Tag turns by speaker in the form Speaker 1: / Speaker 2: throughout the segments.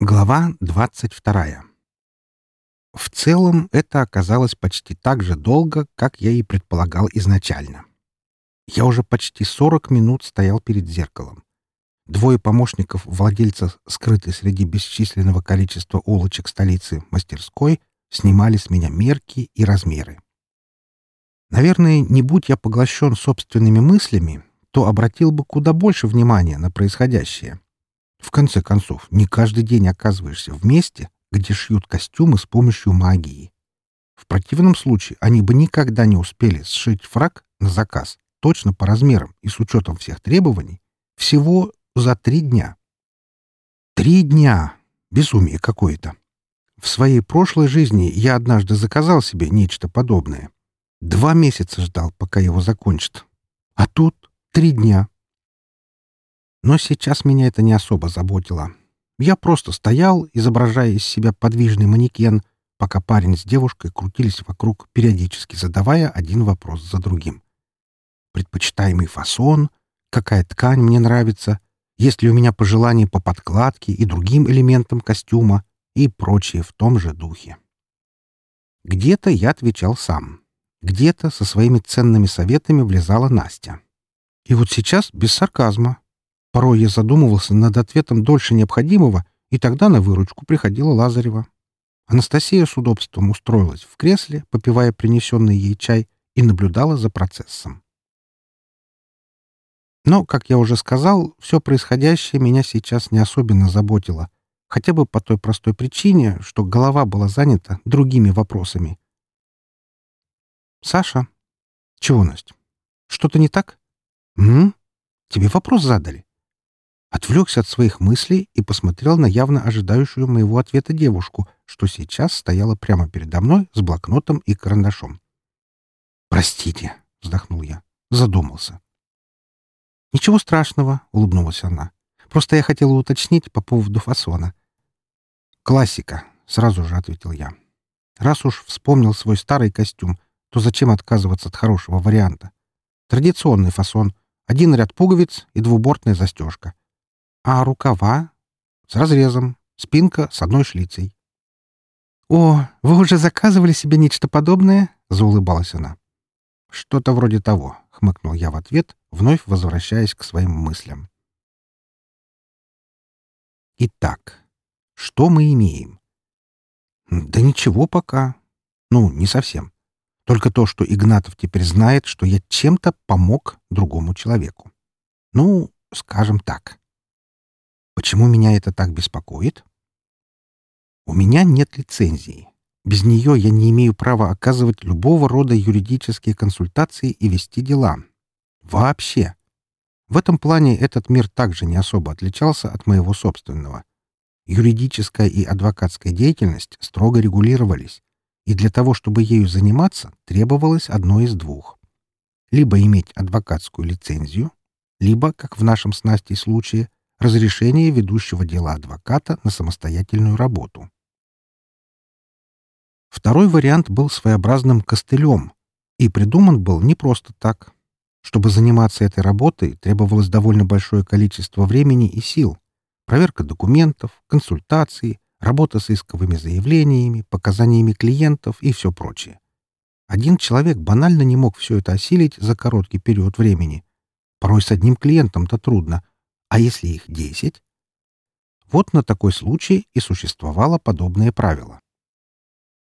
Speaker 1: Глава 22. В целом это оказалось почти так же долго, как я и предполагал изначально. Я уже почти 40 минут стоял перед зеркалом. Двое помощников владельца, скрытой среди бесчисленного количества улочек столицы мастерской, снимали с меня мерки и размеры. Наверное, не будь я поглощен собственными мыслями, то обратил бы куда больше внимания на происходящее — в конце концов, не каждый день оказываешься в месте, где шьют костюмы с помощью магии. В противном случае они бы никогда не успели сшить фраг на заказ точно по размерам и с учетом всех требований всего за три дня. Три дня! Безумие какое-то. В своей прошлой жизни я однажды заказал себе нечто подобное. Два месяца ждал, пока его закончат. А тут три дня. Но сейчас меня это не особо заботило. Я просто стоял, изображая из себя подвижный манекен, пока парень с девушкой крутились вокруг, периодически задавая один вопрос за другим. Предпочитаемый фасон, какая ткань мне нравится, есть ли у меня пожелания по подкладке и другим элементам костюма и прочее в том же духе. Где-то я отвечал сам. Где-то со своими ценными советами влезала Настя. И вот сейчас без сарказма, Порой я задумывался над ответом дольше необходимого, и тогда на выручку приходила Лазарева. Анастасия с удобством устроилась в кресле, попивая принесенный ей чай, и наблюдала за процессом. Но, как я уже сказал, все происходящее меня сейчас не особенно заботило, хотя бы по той простой причине, что голова была занята другими вопросами. «Саша?» «Чего, Настя? Что-то не так?» «М? Тебе вопрос задали?» Отвлекся от своих мыслей и посмотрел на явно ожидающую моего ответа девушку, что сейчас стояла прямо передо мной с блокнотом и карандашом. «Простите», — вздохнул я, задумался. «Ничего страшного», — улыбнулась она. «Просто я хотела уточнить по поводу фасона». «Классика», — сразу же ответил я. «Раз уж вспомнил свой старый костюм, то зачем отказываться от хорошего варианта? Традиционный фасон, один ряд пуговиц и двубортная застежка. А рукава? С разрезом. Спинка с одной шлицей. «О, вы уже заказывали себе нечто подобное?» — заулыбалась она. «Что-то вроде того», — хмыкнул я в ответ, вновь возвращаясь к своим мыслям. Итак, что мы имеем? Да ничего пока. Ну, не совсем. Только то, что Игнатов теперь знает, что я чем-то помог другому человеку. Ну, скажем так. Почему меня это так беспокоит? У меня нет лицензии. Без нее я не имею права оказывать любого рода юридические консультации и вести дела. Вообще. В этом плане этот мир также не особо отличался от моего собственного. Юридическая и адвокатская деятельность строго регулировались, и для того, чтобы ею заниматься, требовалось одно из двух. Либо иметь адвокатскую лицензию, либо, как в нашем с Настей случае, разрешение ведущего дела адвоката на самостоятельную работу. Второй вариант был своеобразным костылем и придуман был не просто так. Чтобы заниматься этой работой, требовалось довольно большое количество времени и сил. Проверка документов, консультации, работа с исковыми заявлениями, показаниями клиентов и все прочее. Один человек банально не мог все это осилить за короткий период времени. Порой с одним клиентом-то трудно, а если их десять? Вот на такой случай и существовало подобное правило.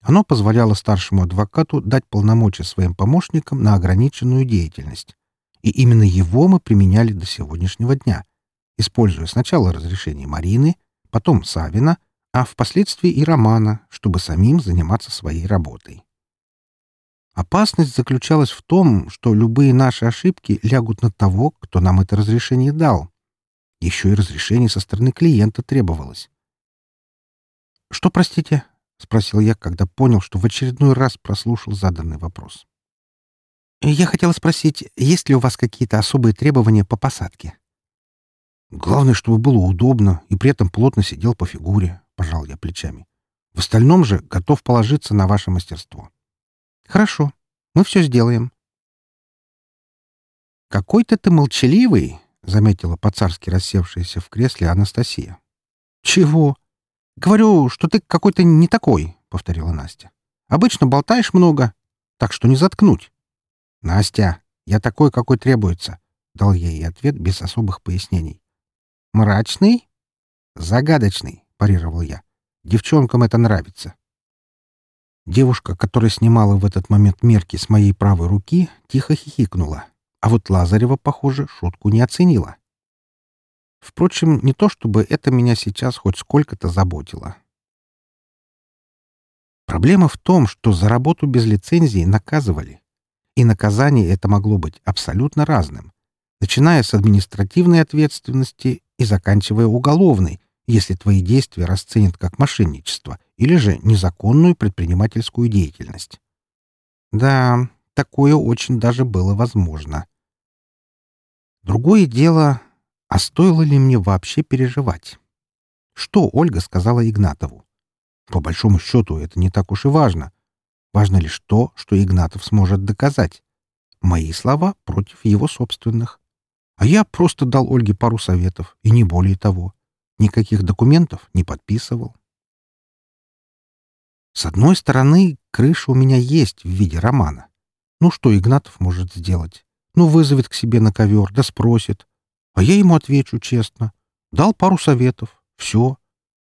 Speaker 1: Оно позволяло старшему адвокату дать полномочия своим помощникам на ограниченную деятельность. И именно его мы применяли до сегодняшнего дня, используя сначала разрешение Марины, потом Савина, а впоследствии и Романа, чтобы самим заниматься своей работой. Опасность заключалась в том, что любые наши ошибки лягут на того, кто нам это разрешение дал, еще и разрешение со стороны клиента требовалось. «Что, простите?» — спросил я, когда понял, что в очередной раз прослушал заданный вопрос. «Я хотела спросить, есть ли у вас какие-то особые требования по посадке?» «Главное, чтобы было удобно и при этом плотно сидел по фигуре», — пожал я плечами. «В остальном же готов положиться на ваше мастерство». «Хорошо, мы все сделаем». «Какой-то ты молчаливый», — заметила по-царски рассевшаяся в кресле Анастасия. «Чего? «Говорю, что ты какой-то не такой», — повторила Настя. «Обычно болтаешь много, так что не заткнуть». «Настя, я такой, какой требуется», — дал ей ответ без особых пояснений. «Мрачный?» «Загадочный», — парировал я. «Девчонкам это нравится». Девушка, которая снимала в этот момент мерки с моей правой руки, тихо хихикнула, а вот Лазарева, похоже, шутку не оценила. Впрочем, не то чтобы это меня сейчас хоть сколько-то заботило. Проблема в том, что за работу без лицензии наказывали. И наказание это могло быть абсолютно разным, начиная с административной ответственности и заканчивая уголовной, если твои действия расценят как мошенничество или же незаконную предпринимательскую деятельность. Да, такое очень даже было возможно. Другое дело, а стоило ли мне вообще переживать? Что Ольга сказала Игнатову? По большому счету, это не так уж и важно. Важно лишь то, что Игнатов сможет доказать. Мои слова против его собственных. А я просто дал Ольге пару советов, и не более того. Никаких документов не подписывал. С одной стороны, крыша у меня есть в виде романа. Ну что Игнатов может сделать? Ну, вызовет к себе на ковер, да спросит. А я ему отвечу честно. Дал пару советов. Все.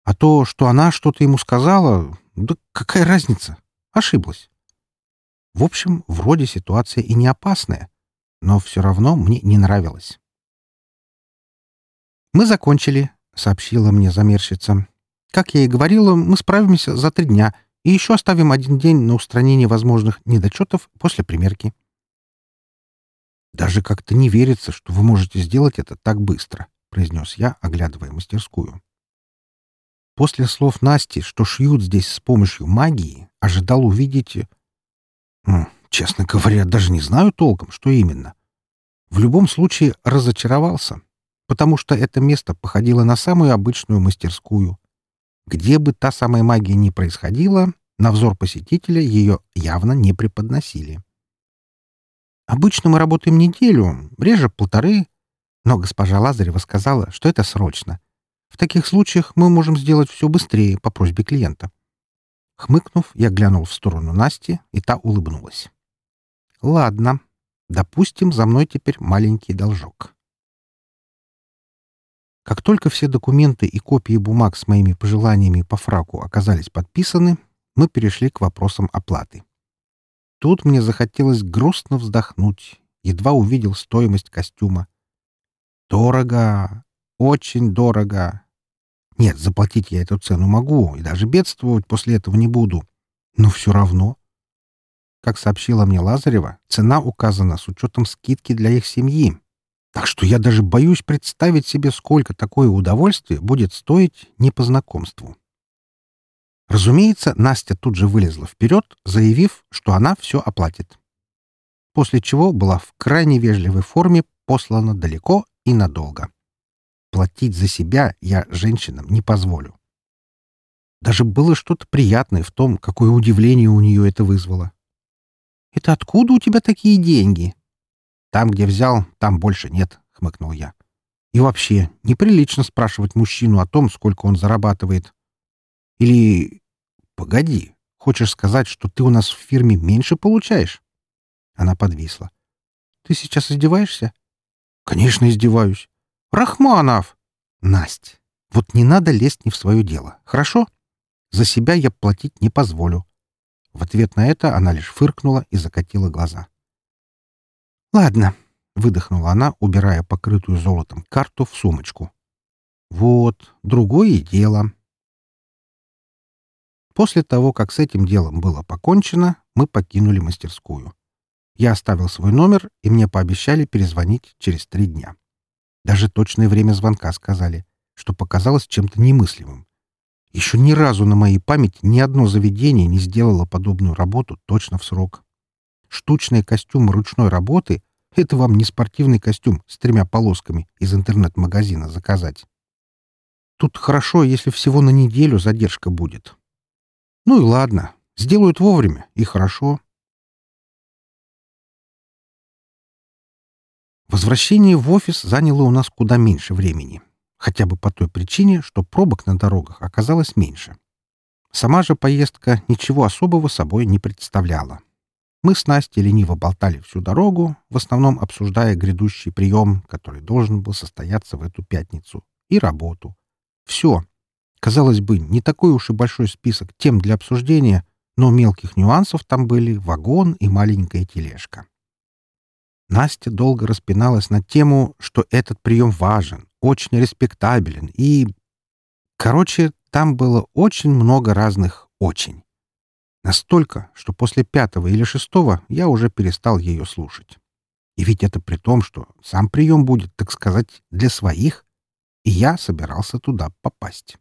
Speaker 1: А то, что она что-то ему сказала, да какая разница? Ошиблась. В общем, вроде ситуация и не опасная, но все равно мне не нравилось. «Мы закончили», — сообщила мне замерщица. «Как я и говорила, мы справимся за три дня и еще оставим один день на устранение возможных недочетов после примерки». «Даже как-то не верится, что вы можете сделать это так быстро», — произнес я, оглядывая мастерскую. После слов Насти, что шьют здесь с помощью магии, ожидал увидеть... Честно говоря, даже не знаю толком, что именно. В любом случае разочаровался, потому что это место походило на самую обычную мастерскую. Где бы та самая магия ни происходила, на взор посетителя ее явно не преподносили. Обычно мы работаем неделю, реже полторы, но госпожа Лазарева сказала, что это срочно. В таких случаях мы можем сделать все быстрее по просьбе клиента. Хмыкнув, я глянул в сторону Насти, и та улыбнулась. «Ладно, допустим, за мной теперь маленький должок». Как только все документы и копии бумаг с моими пожеланиями по фраку оказались подписаны, мы перешли к вопросам оплаты. Тут мне захотелось грустно вздохнуть, едва увидел стоимость костюма. Дорого, очень дорого. Нет, заплатить я эту цену могу, и даже бедствовать после этого не буду. Но все равно. Как сообщила мне Лазарева, цена указана с учетом скидки для их семьи. Так что я даже боюсь представить себе, сколько такое удовольствие будет стоить не по знакомству. Разумеется, Настя тут же вылезла вперед, заявив, что она все оплатит. После чего была в крайне вежливой форме послана далеко и надолго. Платить за себя я женщинам не позволю. Даже было что-то приятное в том, какое удивление у нее это вызвало. «Это откуда у тебя такие деньги?» «Там, где взял, там больше нет», — хмыкнул я. «И вообще, неприлично спрашивать мужчину о том, сколько он зарабатывает. Или... Погоди, хочешь сказать, что ты у нас в фирме меньше получаешь?» Она подвисла. «Ты сейчас издеваешься?» «Конечно, издеваюсь. Рахманов!» «Насть, вот не надо лезть не в свое дело, хорошо? За себя я платить не позволю». В ответ на это она лишь фыркнула и закатила глаза. «Ладно», — выдохнула она, убирая покрытую золотом карту в сумочку. «Вот, другое дело». После того, как с этим делом было покончено, мы покинули мастерскую. Я оставил свой номер, и мне пообещали перезвонить через три дня. Даже точное время звонка сказали, что показалось чем-то немыслимым. Еще ни разу на моей памяти ни одно заведение не сделало подобную работу точно в срок. Штучные костюмы ручной работы — это вам не спортивный костюм с тремя полосками из интернет-магазина заказать. Тут хорошо, если всего на неделю задержка будет. Ну и ладно, сделают вовремя, и хорошо. Возвращение в офис заняло у нас куда меньше времени. хотя бы по той причине, что пробок на дорогах оказалось меньше. Сама же поездка ничего особого собой не представляла. Мы с Настей лениво болтали всю дорогу, в основном обсуждая грядущий прием, который должен был состояться в эту пятницу, и работу. Все. Казалось бы, не такой уж и большой список тем для обсуждения, но мелких нюансов там были вагон и маленькая тележка. Настя долго распиналась на тему, что этот прием важен, очень респектабелен и... Короче, там было очень много разных «очень». Настолько, что после пятого или шестого я уже перестал ее слушать. И ведь это при том, что сам прием будет, так сказать, для своих, и я собирался туда попасть.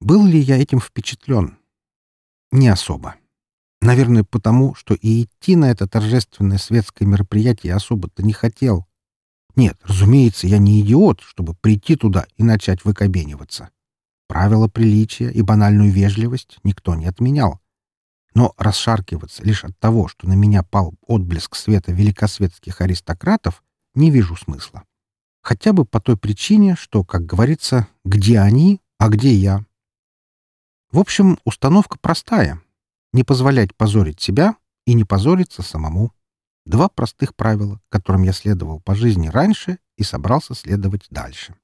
Speaker 1: Был ли я этим впечатлен? Не особо. Наверное, потому, что и идти на это торжественное светское мероприятие особо-то не хотел. Нет, разумеется, я не идиот, чтобы прийти туда и начать выкобениваться. Правила приличия и банальную вежливость никто не отменял. Но расшаркиваться лишь от того, что на меня пал отблеск света великосветских аристократов, не вижу смысла. Хотя бы по той причине, что, как говорится, где они, а где я. В общем, установка простая. Не позволять позорить себя и не позориться самому. Два простых правила, которым я следовал по жизни раньше и собрался следовать дальше.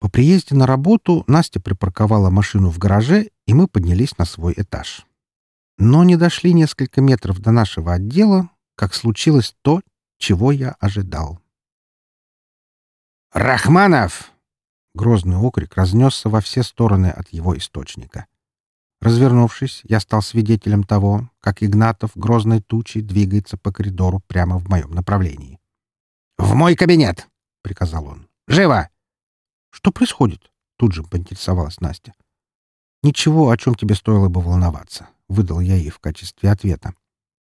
Speaker 1: По приезде на работу Настя припарковала машину в гараже, и мы поднялись на свой этаж. Но не дошли несколько метров до нашего отдела, как случилось то, чего я ожидал.
Speaker 2: «Рахманов!»
Speaker 1: Грозный окрик разнесся во все стороны от его источника. Развернувшись, я стал свидетелем того, как Игнатов грозной тучей двигается по коридору прямо в моем направлении.
Speaker 2: «В мой кабинет!» — приказал он. «Живо!»
Speaker 1: «Что происходит?» — тут же поинтересовалась Настя. «Ничего, о чем тебе стоило бы волноваться», — выдал я ей в качестве ответа.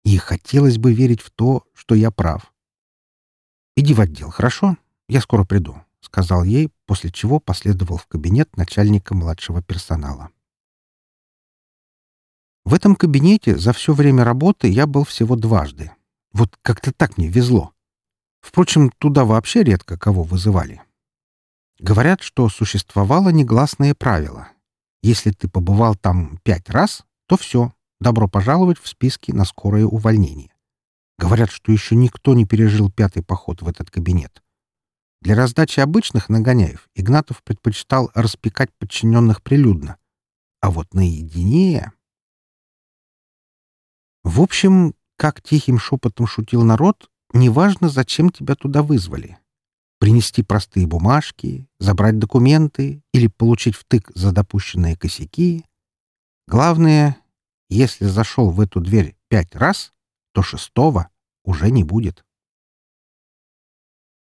Speaker 1: «И хотелось бы верить в то, что я прав». «Иди в отдел, хорошо? Я скоро приду», — сказал ей, после чего последовал в кабинет начальника младшего персонала. В этом кабинете за все время работы я был всего дважды. Вот как-то так мне везло. Впрочем, туда вообще редко кого вызывали. Говорят, что существовало негласное правило. Если ты побывал там пять раз, то все, добро пожаловать в списки на скорое увольнение. Говорят, что еще никто не пережил пятый поход в этот кабинет. Для раздачи обычных нагоняев Игнатов предпочитал распекать подчиненных прилюдно. А вот наедине... В общем, как тихим шепотом шутил народ, неважно, зачем тебя туда вызвали принести простые бумажки, забрать документы или получить втык за допущенные косяки. Главное, если зашел в эту дверь пять раз, то шестого уже не будет.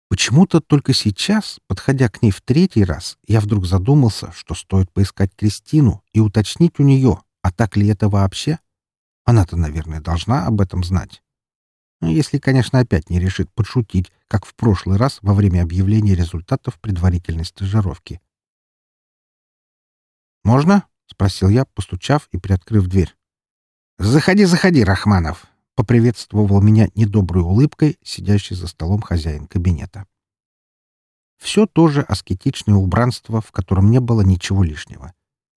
Speaker 1: Почему-то только сейчас, подходя к ней в третий раз, я вдруг задумался, что стоит поискать Кристину и уточнить у нее, а так ли это вообще. Она-то, наверное, должна об этом знать. Ну, если, конечно, опять не решит подшутить, как в прошлый раз во время объявления результатов предварительной стажировки. «Можно?» — спросил я, постучав и приоткрыв дверь.
Speaker 2: «Заходи, заходи, Рахманов!» — поприветствовал меня недоброй улыбкой сидящий за столом хозяин кабинета.
Speaker 1: Все тоже аскетичное убранство, в котором не было ничего лишнего.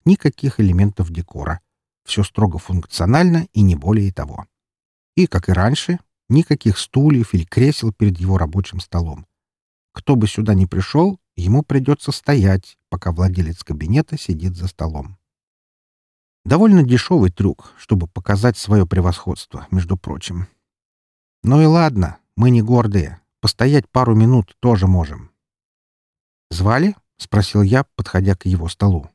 Speaker 1: Никаких элементов декора. Все строго функционально и не более того. И, как и раньше, Никаких стульев или кресел перед его рабочим столом. Кто бы сюда ни пришел, ему придется стоять, пока владелец кабинета сидит за столом. Довольно дешевый трюк, чтобы показать свое превосходство, между прочим. Ну и ладно, мы не гордые. Постоять пару минут тоже можем. «Звали?» — спросил я, подходя к его столу.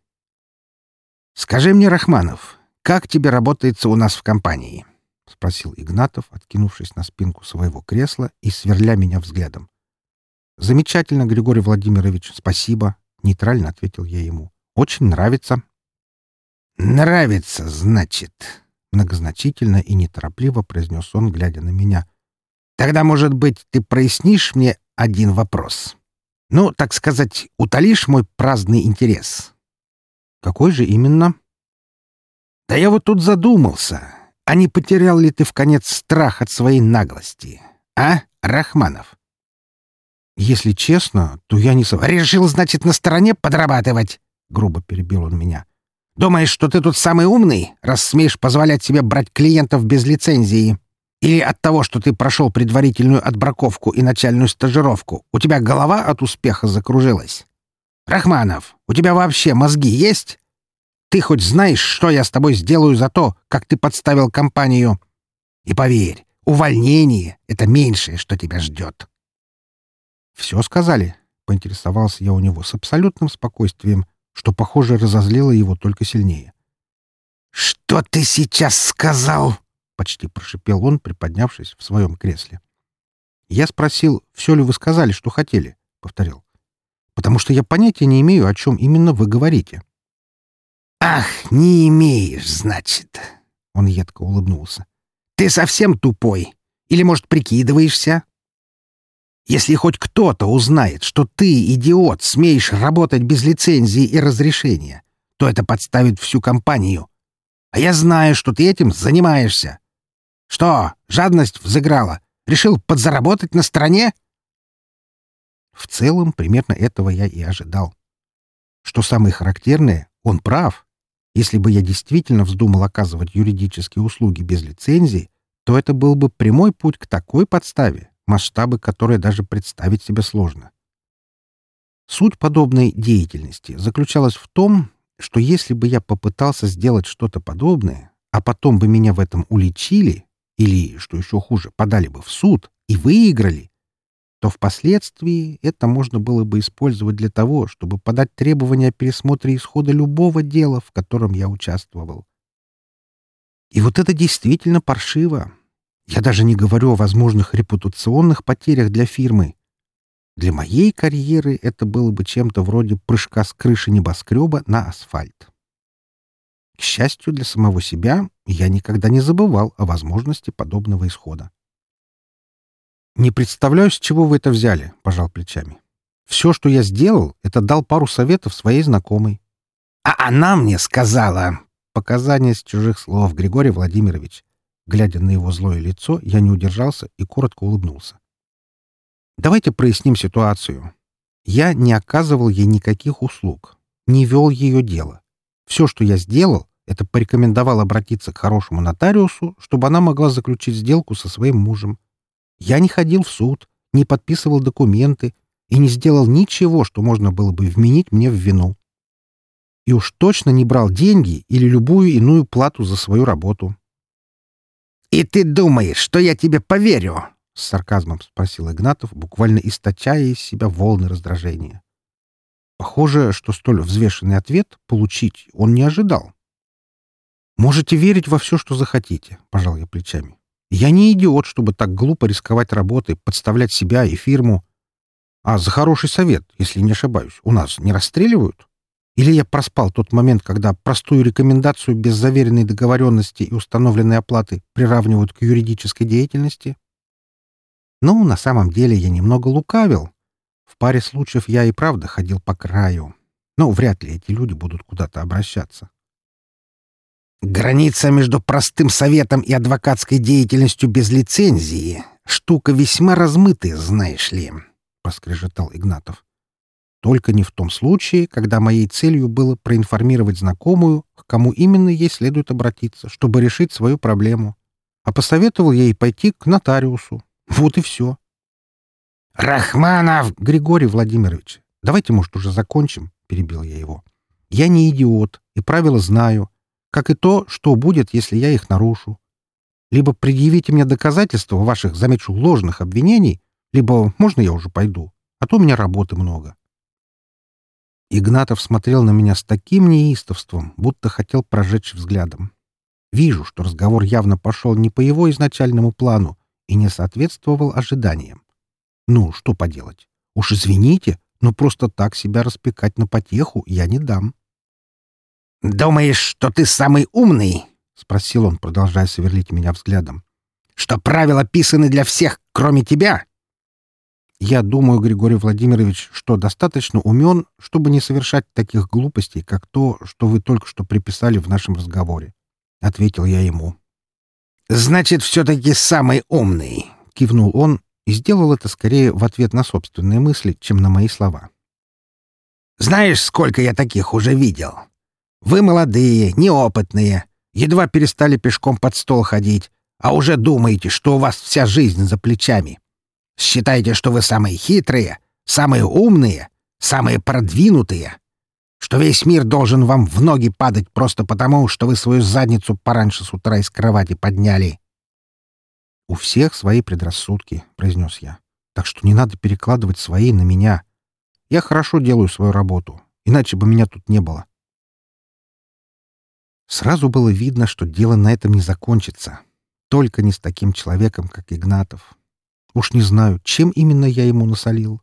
Speaker 2: «Скажи мне, Рахманов, как тебе работается у нас в компании?»
Speaker 1: — спросил Игнатов, откинувшись на спинку своего кресла и сверля меня взглядом. «Замечательно, Григорий Владимирович, спасибо», — нейтрально ответил я ему. «Очень нравится».
Speaker 2: «Нравится, значит», —
Speaker 1: многозначительно и неторопливо произнес он, глядя на меня.
Speaker 2: «Тогда, может быть, ты прояснишь мне один вопрос? Ну, так сказать, утолишь мой праздный интерес».
Speaker 1: «Какой же именно?»
Speaker 2: «Да я вот тут задумался. А не потерял ли ты в конец страх от своей наглости? А, Рахманов?
Speaker 1: Если честно, то я не... Со...
Speaker 2: Решил, значит, на стороне подрабатывать? Грубо перебил он меня. Думаешь, что ты тут самый умный, раз смеешь позволять себе брать клиентов без лицензии? Или от того, что ты прошел предварительную отбраковку и начальную стажировку, у тебя голова от успеха закружилась? Рахманов, у тебя вообще мозги есть? Ты хоть знаешь, что я с тобой сделаю за то, как ты подставил компанию? И поверь, увольнение — это меньшее, что тебя ждет.
Speaker 1: «Все сказали?» — поинтересовался я у него с абсолютным спокойствием, что, похоже, разозлило его только сильнее.
Speaker 2: «Что ты сейчас сказал?» — почти прошипел он, приподнявшись в своем кресле.
Speaker 1: «Я спросил, все ли вы сказали, что хотели?» — повторил. «Потому что я понятия не имею, о чем именно вы говорите».
Speaker 2: «Ах, не имеешь, значит!» — он едко улыбнулся. «Ты совсем тупой? Или, может, прикидываешься? Если хоть кто-то узнает, что ты, идиот, смеешь работать без лицензии и разрешения, то это подставит всю компанию. А я знаю, что ты этим занимаешься. Что, жадность взыграла? Решил подзаработать на стороне?
Speaker 1: В целом, примерно этого я и ожидал. Что самое характерное, он прав. Если бы я действительно вздумал оказывать юридические услуги без лицензии, то это был бы прямой путь к такой подставе, масштабы которой даже представить себе сложно. Суть подобной деятельности заключалась в том, что если бы я попытался сделать что-то подобное, а потом бы меня в этом уличили, или, что еще хуже, подали бы в суд и выиграли, то впоследствии это можно было бы использовать для того, чтобы подать требования о пересмотре исхода любого дела, в котором я участвовал. И вот это действительно паршиво, я даже не говорю о возможных репутационных потерях для фирмы. Для моей карьеры это было бы чем-то вроде прыжка с крыши небоскреба на асфальт. К счастью для самого себя, я никогда не забывал о возможности подобного исхода. «Не представляю, с чего вы это взяли», — пожал плечами. «Все, что я сделал, это дал пару советов своей знакомой».
Speaker 2: «А она мне сказала...»
Speaker 1: Показания с чужих слов, Григорий Владимирович. Глядя на его злое лицо, я не удержался и коротко улыбнулся. «Давайте проясним ситуацию. Я не оказывал ей никаких услуг, не вел ее дело. Все, что я сделал, это порекомендовал обратиться к хорошему нотариусу, чтобы она могла заключить сделку со своим мужем. Я не ходил в суд, не подписывал документы и не сделал ничего, что можно было бы вменить мне в вину. И уж точно не брал деньги или любую иную плату за свою работу.
Speaker 2: «И ты думаешь, что я тебе поверю?»
Speaker 1: — с сарказмом спросил Игнатов, буквально источая из себя волны раздражения. Похоже, что столь взвешенный ответ получить он не ожидал. «Можете верить во все, что захотите», — пожал я плечами. «Я не идиот, чтобы так глупо рисковать работой, подставлять себя и фирму. А за хороший совет, если не ошибаюсь, у нас не расстреливают?» Или я проспал тот момент, когда простую рекомендацию без заверенной договоренности и установленной оплаты приравнивают к юридической деятельности? Ну, на самом деле я немного лукавил. В паре случаев я и правда ходил по краю. Но вряд ли эти люди будут куда-то обращаться.
Speaker 2: «Граница между простым советом и адвокатской деятельностью без лицензии — штука весьма размытая, знаешь ли», — проскрежетал Игнатов.
Speaker 1: Только не в том случае, когда моей целью было проинформировать знакомую, к кому именно ей следует обратиться, чтобы решить свою проблему. А посоветовал ей пойти к нотариусу. Вот и все.
Speaker 2: «Рахманов!»
Speaker 1: Григорий Владимирович, давайте, может, уже закончим?» — перебил я его. «Я не идиот и правила знаю, как и то, что будет, если я их нарушу. Либо предъявите мне доказательства ваших, замечу, ложных обвинений, либо можно я уже пойду, а то у меня работы много». Игнатов смотрел на меня с таким неистовством, будто хотел прожечь взглядом. Вижу, что разговор явно пошел не по его изначальному плану и не соответствовал ожиданиям. Ну, что поделать? Уж извините, но просто так себя распекать на потеху я не дам.
Speaker 2: «Думаешь, что ты самый умный?» — спросил он, продолжая сверлить меня взглядом. «Что правила писаны для всех, кроме тебя?»
Speaker 1: Я думаю, Григорий Владимирович, что достаточно умен, чтобы не совершать таких глупостей, как то, что вы только что приписали в нашем разговоре. — ответил я ему.
Speaker 2: «Значит, все-таки самый умный», — кивнул он,
Speaker 1: и сделал это скорее в ответ на собственные мысли, чем на мои слова.
Speaker 2: «Знаешь, сколько я таких уже видел? Вы молодые, неопытные, едва перестали пешком под стол ходить, а уже думаете, что у вас вся жизнь за плечами. Считаете, что вы самые хитрые, самые умные, самые продвинутые, что весь мир должен вам в ноги падать просто потому, что вы свою задницу пораньше с утра из кровати подняли.
Speaker 1: «У всех свои предрассудки», — произнес я. «Так что не надо перекладывать свои на меня. Я хорошо делаю свою работу, иначе бы меня тут не было». Сразу было видно, что дело на этом не закончится. Только не с таким человеком, как Игнатов. Уж не знаю, чем именно я ему насолил.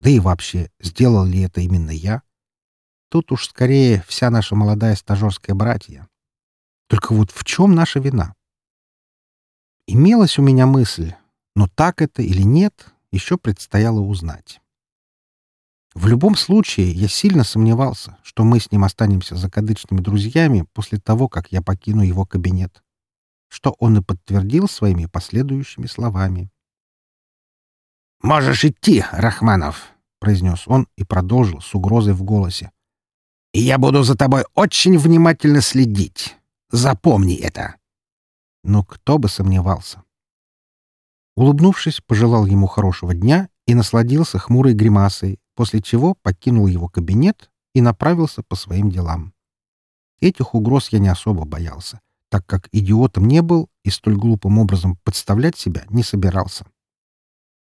Speaker 1: Да и вообще, сделал ли это именно я? Тут уж скорее вся наша молодая стажерская братья. Только вот в чем наша вина? Имелась у меня мысль, но так это или нет, еще предстояло узнать. В любом случае, я сильно сомневался, что мы с ним останемся закадычными друзьями после того, как я покину его кабинет, что он и подтвердил своими последующими словами.
Speaker 2: «Можешь идти, Рахманов», — произнес он и продолжил с угрозой в голосе. «И я буду за тобой очень внимательно следить. Запомни это».
Speaker 1: Но кто бы сомневался. Улыбнувшись, пожелал ему хорошего дня и насладился хмурой гримасой, после чего покинул его кабинет и направился по своим делам. Этих угроз я не особо боялся, так как идиотом не был и столь глупым образом подставлять себя не собирался.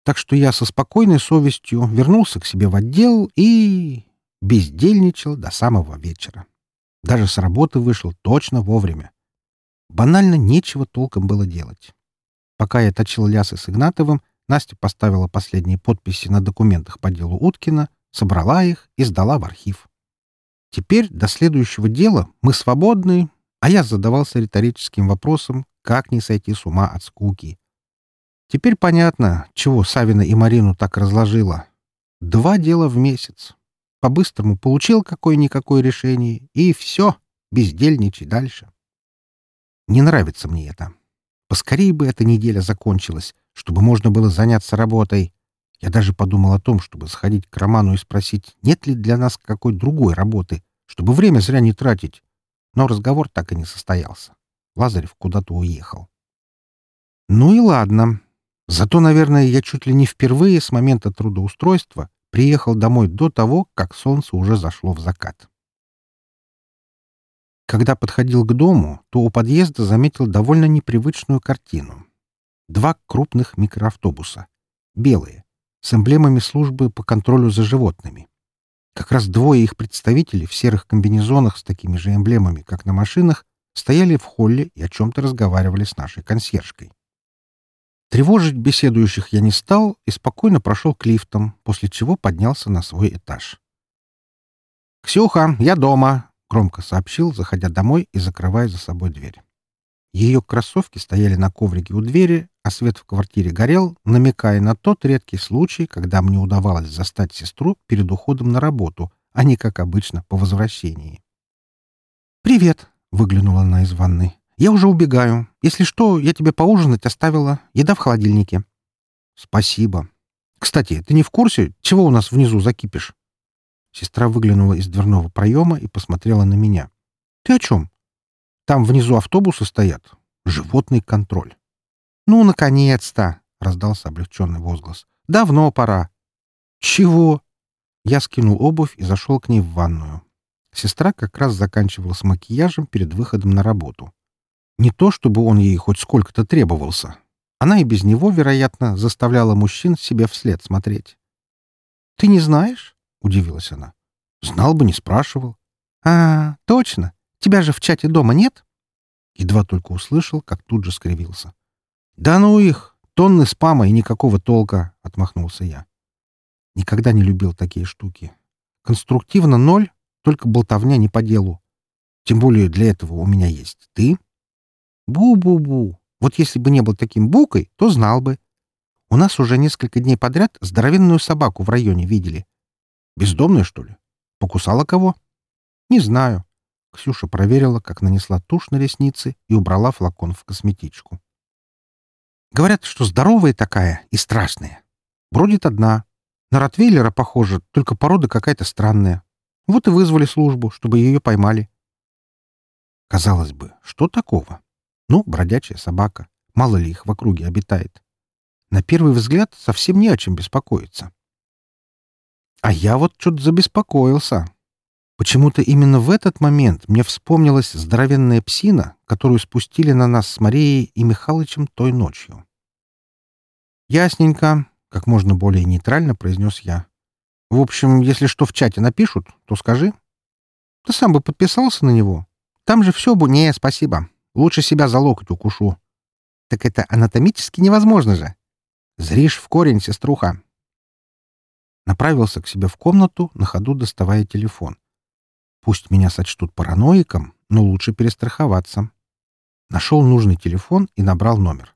Speaker 1: Так что я со спокойной совестью вернулся к себе в отдел и бездельничал до самого вечера. Даже с работы вышел точно вовремя. Банально нечего толком было делать. Пока я точил лясы с Игнатовым, Настя поставила последние подписи на документах по делу Уткина, собрала их и сдала в архив. Теперь до следующего дела мы свободны, а я задавался риторическим вопросом, как не сойти с ума от скуки. Теперь понятно, чего Савина и Марину так разложила. Два дела в месяц. По-быстрому получил какое-никакое решение, и все, бездельничай дальше. Не нравится мне это. Поскорее бы эта неделя закончилась, чтобы можно было заняться работой. Я даже подумал о том, чтобы сходить к Роману и спросить, нет ли для нас какой другой работы, чтобы время зря не тратить. Но разговор так и не состоялся. Лазарев куда-то уехал. Ну и ладно. Зато, наверное, я чуть ли не впервые с момента трудоустройства приехал домой до того, как солнце уже зашло в закат. Когда подходил к дому, то у подъезда заметил довольно непривычную картину. Два крупных микроавтобуса. Белые, с эмблемами службы по контролю за животными. Как раз двое их представителей в серых комбинезонах с такими же эмблемами, как на машинах, стояли в холле и о чем-то разговаривали с нашей консьержкой. Тревожить беседующих я не стал и спокойно прошел к лифтам, после чего поднялся на свой этаж. «Ксюха, я дома!» — громко сообщил, заходя домой и закрывая за собой дверь. Ее кроссовки стояли на коврике у двери, а свет в квартире горел, намекая на тот редкий случай, когда мне удавалось застать сестру перед уходом на работу, а не, как обычно, по возвращении. «Привет!» — выглянула она из ванной. «Я уже убегаю. Если что, я тебе поужинать оставила. Еда в холодильнике». «Спасибо. Кстати, ты не в курсе, чего у нас внизу закипишь?» Сестра выглянула из дверного проема и посмотрела на меня. «Ты о чем? Там внизу автобусы стоят. Животный контроль». «Ну, наконец-то!» — раздался облегченный возглас. «Давно пора». «Чего?» Я скинул обувь и зашел к ней в ванную. Сестра как раз заканчивала с макияжем перед выходом на работу. Не то, чтобы он ей хоть сколько-то требовался. Она и без него, вероятно, заставляла мужчин себе вслед смотреть. «Ты не знаешь?» — удивилась она. «Знал бы, не спрашивал». «А, точно. Тебя же в чате дома нет?» Едва только услышал, как тут же скривился. «Да ну их! Тонны спама и никакого толка!» — отмахнулся я. Никогда не любил такие штуки. Конструктивно ноль, только болтовня не по делу. Тем более для этого у меня есть ты. Бу-бу-бу. Вот если бы не был таким букой, то знал бы. У нас уже несколько дней подряд здоровенную собаку в районе видели. Бездомная, что ли? Покусала кого? Не знаю. Ксюша проверила, как нанесла тушь на ресницы и убрала флакон в косметичку. Говорят, что здоровая такая и страшная. Бродит одна. На Ротвейлера похоже, только порода какая-то странная. Вот и вызвали службу, чтобы ее поймали. Казалось бы, что такого? Ну, бродячая собака. Мало ли их в округе обитает. На первый взгляд совсем не о чем беспокоиться. А я вот что-то забеспокоился. Почему-то именно в этот момент мне вспомнилась здоровенная псина, которую спустили на нас с Марией и Михалычем той ночью. «Ясненько», — как можно более нейтрально произнес я. «В общем, если что в чате напишут, то скажи. Ты сам бы подписался на него. Там же все бы... Не, спасибо. Лучше себя за локоть укушу. Так это анатомически невозможно же. Зришь в корень, сеструха». Направился к себе в комнату, на ходу доставая телефон. Пусть меня сочтут параноиком, но лучше перестраховаться. Нашел нужный телефон и набрал номер.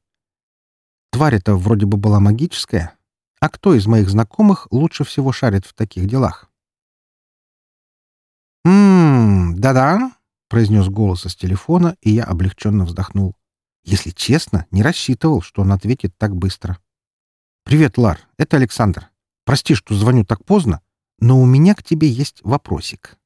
Speaker 1: Тварь-то вроде бы была магическая. А кто из моих знакомых лучше всего шарит в таких делах? «М-м, да-да», — произнес голос из телефона, и я облегченно вздохнул. Если честно, не рассчитывал, что он ответит так быстро. «Привет, Лар, это Александр. Прости, что звоню так поздно, но у меня к тебе есть вопросик».